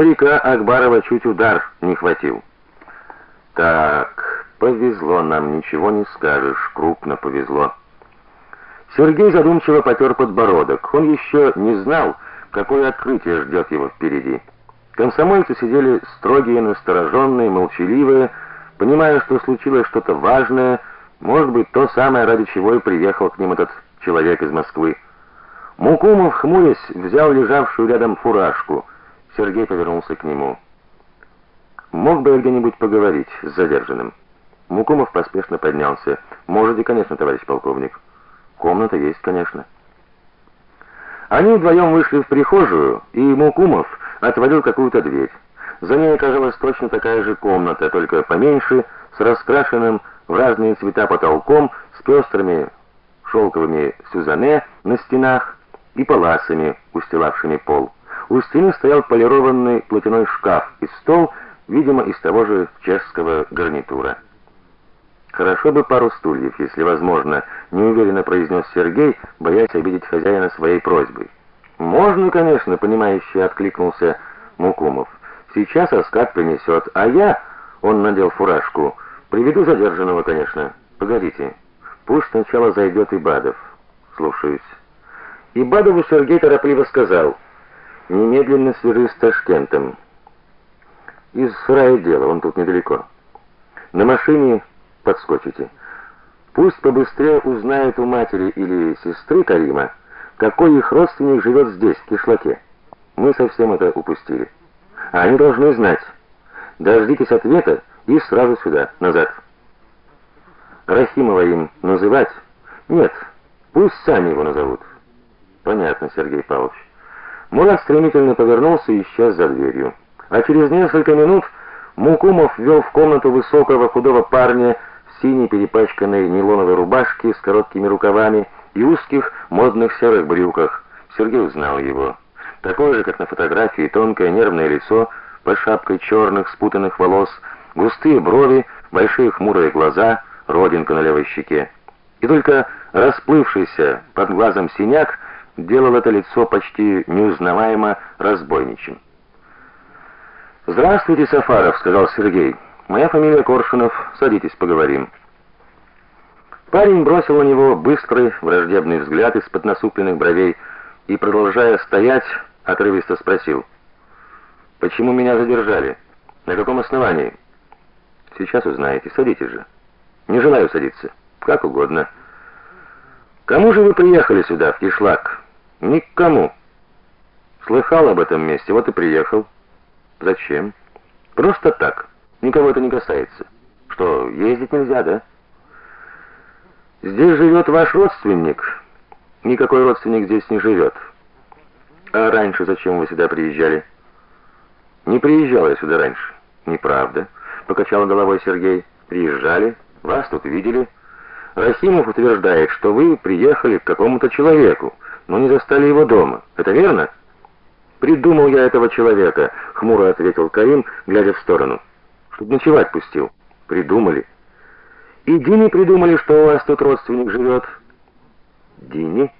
Старика Акбарова чуть удар не хватил. Так, повезло нам, ничего не скажешь, крупно повезло. Сергей задумчиво потер подбородок. Он еще не знал, какое открытие ждет его впереди. Комсомольцы сидели строгие, настороженные, молчаливые, понимая, что случилось что-то важное, может быть, то самое, ради чего и приехал к ним этот человек из Москвы. Мукумов, хмурясь, взял лежавшую рядом фуражку. Сергей повернулся к нему. Мог бы я где-нибудь поговорить с задержанным? Мукумов поспешно поднялся. Можете, конечно, товарищ полковник. Комната есть, конечно. Они вдвоем вышли в прихожую, и Мукумов отворил какую-то дверь. За ней оказалась точно такая же комната, только поменьше, с раскрашенным в разные цвета потолком, с пестрыми шелковыми сюзанне на стенах и паласами, устилавшими пол. У стены стоял полированный платяной шкаф и стол, видимо, из того же чешского гарнитура. Хорошо бы пару стульев, если возможно, неуверенно произнес Сергей, боясь обидеть хозяина своей просьбой. Можно, конечно, понимающе откликнулся Мукумов. Сейчас Аскат принесет, а я, он надел фуражку, приведу задержанного, конечно. Погодите. Пусть сначала зайдет Ибадов. Слушаюсь. Ибадову Сергей торопливо сказал: "Немедленно свяжись с Ташкентом. Из сарая дело, он тут недалеко. На машине подскочите. Пусть побыстрее узнают у матери или сестры Карима, какой их родственник живет здесь, в Кишлаке. Мы совсем это упустили. А они должны знать. Дождитесь ответа и сразу сюда, назад. Рахимова им называть? Нет, пусть сами его назовут. Понятно, Сергей Павлович. Мурат стремительно повернулся и исчез за дверью. А через несколько минут Мукумов ввел в комнату высокого худого парня в синей перепачканной нейлоновой рубашке с короткими рукавами и узких модных серых брюках. Сергей узнал его. Такое же, как на фотографии, тонкое нервное лицо под шапкой черных спутанных волос, густые брови, большие хмурые глаза, родинка на левой щеке. И только расплывшийся под глазом синяк делал это лицо почти неузнаваемо разбойничьим. "Здравствуйте, Сафаров", сказал Сергей. "Моя фамилия Коршунов. Садитесь, поговорим". Парень бросил на него быстрый, враждебный взгляд из-под насупленных бровей и, продолжая стоять, отрывисто спросил: "Почему меня задержали? На каком основании?" "Сейчас узнаете. Садитесь же". "Не желаю садиться. Как угодно". "Кому же вы приехали сюда, в Кишлак?" "Никому". "Слыхал об этом месте, вот и приехал". "Зачем?" "Просто так. Никого это не касается. Что, ездить нельзя, да?" "Здесь живет ваш родственник". "Никакой родственник здесь не живет. А раньше зачем вы сюда приезжали? Не приезжал я сюда раньше. Неправда, покачал головой Сергей. Приезжали, вас тут видели. Рахимов утверждает, что вы приехали к какому-то человеку, но не застали его дома. Это верно? Придумал я этого человека, хмуро ответил Карим, глядя в сторону. Чтоб ночевать пустил. Придумали. И Дини придумали, что у вас тут родственник живет. Дини?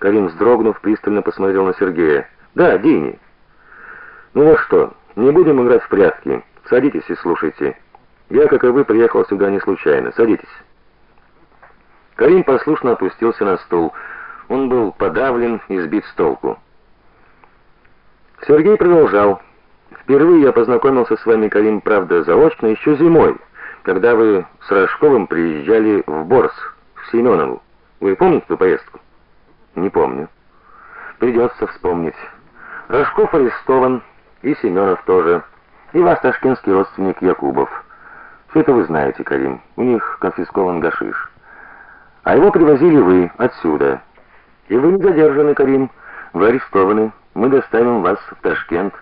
Карим, вздрогнув, пристально посмотрел на Сергея. "Да, Дини. Ну вот что, не будем играть в прятки. Садитесь и слушайте. Я, как и вы, приехал сюда не случайно. Садитесь". Карим послушно опустился на стул. Он был подавлен и сбит с толку. Сергей продолжал: "Впервые я познакомился с вами, Карим, правда, заочно еще зимой, когда вы с Рожковым приезжали в Борс, в Семенову. Вы помните ту поездку?" Не помню. Придется вспомнить. Рожков арестован, и Семенов тоже, и ваш ташкентский родственник Якубов. Все это вы знаете, Карим. У них конфискован гашиш. А его привозили вы отсюда. И вы не задержаны, Карим. Вы арестованы. Мы доставим вас в Ташкент.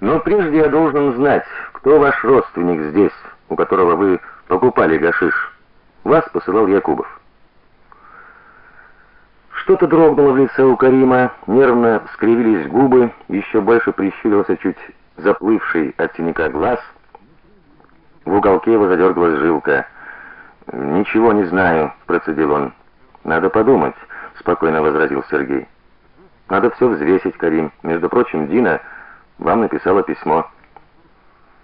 Но прежде я должен знать, кто ваш родственник здесь, у которого вы покупали гашиш. Вас посылал Якубов. Что-то дрогнуло в лице у Карима, нервно скривились губы, еще больше прищурился чуть заплывший от синяка глаз. В уголке его задергалась жилка. "Ничего не знаю", процедил он. "Надо подумать", спокойно возразил Сергей. "Надо все взвесить, Карим. Между прочим, Дина вам написала письмо.